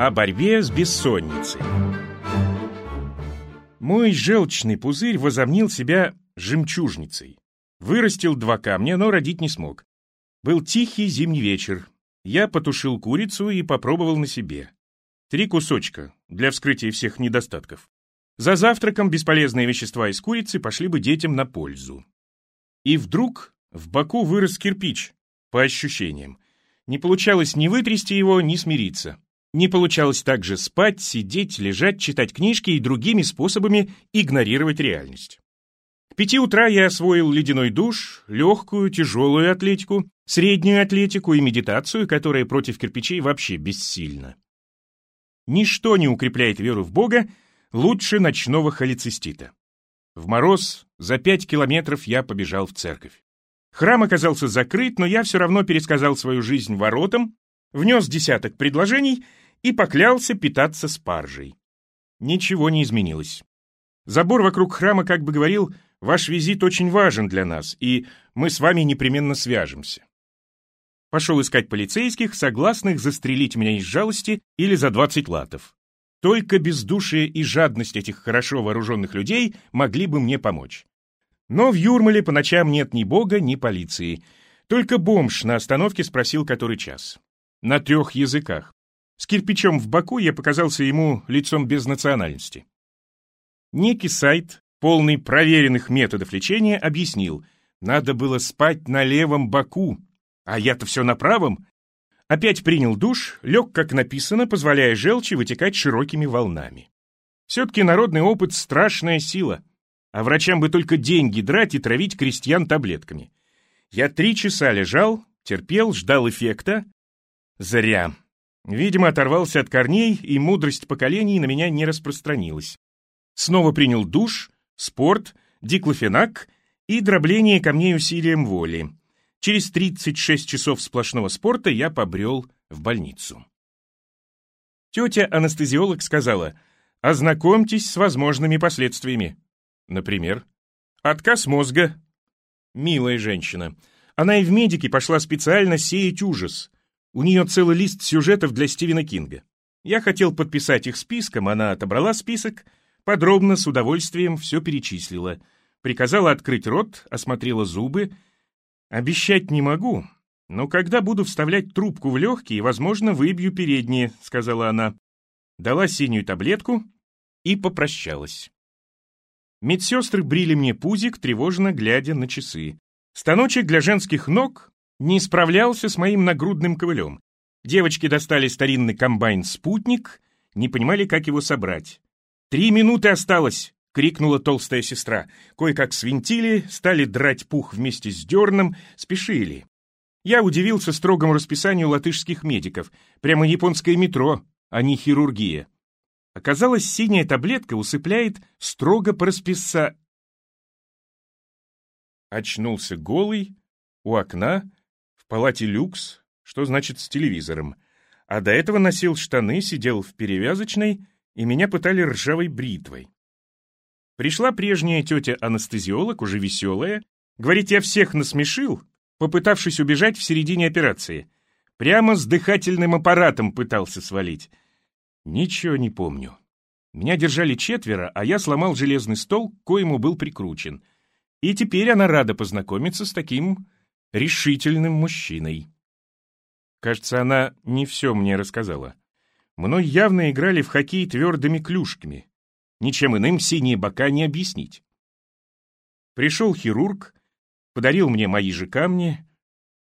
О борьбе с бессонницей. Мой желчный пузырь возомнил себя жемчужницей. Вырастил два камня, но родить не смог. Был тихий зимний вечер. Я потушил курицу и попробовал на себе. Три кусочка для вскрытия всех недостатков. За завтраком бесполезные вещества из курицы пошли бы детям на пользу. И вдруг в боку вырос кирпич, по ощущениям. Не получалось ни вытрясти его, ни смириться. Не получалось также спать, сидеть, лежать, читать книжки и другими способами игнорировать реальность. К пяти утра я освоил ледяной душ, легкую, тяжелую атлетику, среднюю атлетику и медитацию, которая против кирпичей вообще бессильна. Ничто не укрепляет веру в Бога лучше ночного холецистита. В мороз за пять километров я побежал в церковь. Храм оказался закрыт, но я все равно пересказал свою жизнь воротам, внес десяток предложений и поклялся питаться спаржей. Ничего не изменилось. Забор вокруг храма как бы говорил, ваш визит очень важен для нас, и мы с вами непременно свяжемся. Пошел искать полицейских, согласных застрелить меня из жалости или за 20 латов. Только бездушие и жадность этих хорошо вооруженных людей могли бы мне помочь. Но в Юрмале по ночам нет ни бога, ни полиции. Только бомж на остановке спросил, который час. На трех языках. С кирпичом в боку я показался ему лицом без национальности. Некий сайт, полный проверенных методов лечения, объяснил, надо было спать на левом боку, а я-то все на правом. Опять принял душ, лег, как написано, позволяя желчи вытекать широкими волнами. Все-таки народный опыт — страшная сила — а врачам бы только деньги драть и травить крестьян таблетками. Я три часа лежал, терпел, ждал эффекта. Зря. Видимо, оторвался от корней, и мудрость поколений на меня не распространилась. Снова принял душ, спорт, диклофенак и дробление камней усилием воли. Через 36 часов сплошного спорта я побрел в больницу. Тетя-анестезиолог сказала, ознакомьтесь с возможными последствиями. Например? Отказ мозга. Милая женщина. Она и в медике пошла специально сеять ужас. У нее целый лист сюжетов для Стивена Кинга. Я хотел подписать их списком, она отобрала список, подробно, с удовольствием все перечислила. Приказала открыть рот, осмотрела зубы. «Обещать не могу, но когда буду вставлять трубку в легкие, возможно, выбью передние», — сказала она. Дала синюю таблетку и попрощалась. Медсестры брили мне пузик, тревожно глядя на часы. Станочек для женских ног не справлялся с моим нагрудным ковылем. Девочки достали старинный комбайн-спутник, не понимали, как его собрать. «Три минуты осталось!» — крикнула толстая сестра. Кое-как свинтили, стали драть пух вместе с дерном, спешили. Я удивился строгому расписанию латышских медиков. Прямо японское метро, а не хирургия. Оказалось, синяя таблетка усыпляет строго по расписа... Очнулся голый, у окна, палате люкс, что значит с телевизором. А до этого носил штаны, сидел в перевязочной, и меня пытали ржавой бритвой. Пришла прежняя тетя-анестезиолог, уже веселая. Говорит, я всех насмешил, попытавшись убежать в середине операции. Прямо с дыхательным аппаратом пытался свалить. Ничего не помню. Меня держали четверо, а я сломал железный стол, к коему был прикручен. И теперь она рада познакомиться с таким решительным мужчиной. Кажется, она не все мне рассказала. Мной явно играли в хоккей твердыми клюшками. Ничем иным синие бока не объяснить. Пришел хирург, подарил мне мои же камни.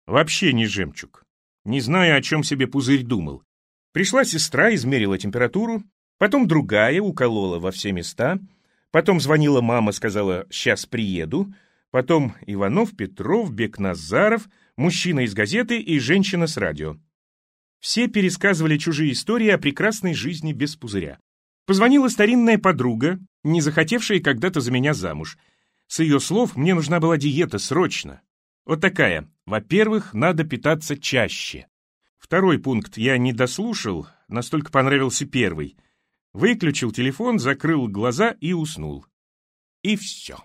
Вообще не жемчуг. Не знаю, о чем себе пузырь думал. Пришла сестра, измерила температуру, потом другая уколола во все места, потом звонила мама, сказала «сейчас приеду», потом Иванов, Петров, Бекназаров, мужчина из газеты и женщина с радио. Все пересказывали чужие истории о прекрасной жизни без пузыря. Позвонила старинная подруга, не захотевшая когда-то за меня замуж. С ее слов мне нужна была диета срочно. Вот такая. Во-первых, надо питаться чаще. Второй пункт я не дослушал, настолько понравился первый. Выключил телефон, закрыл глаза и уснул. И все.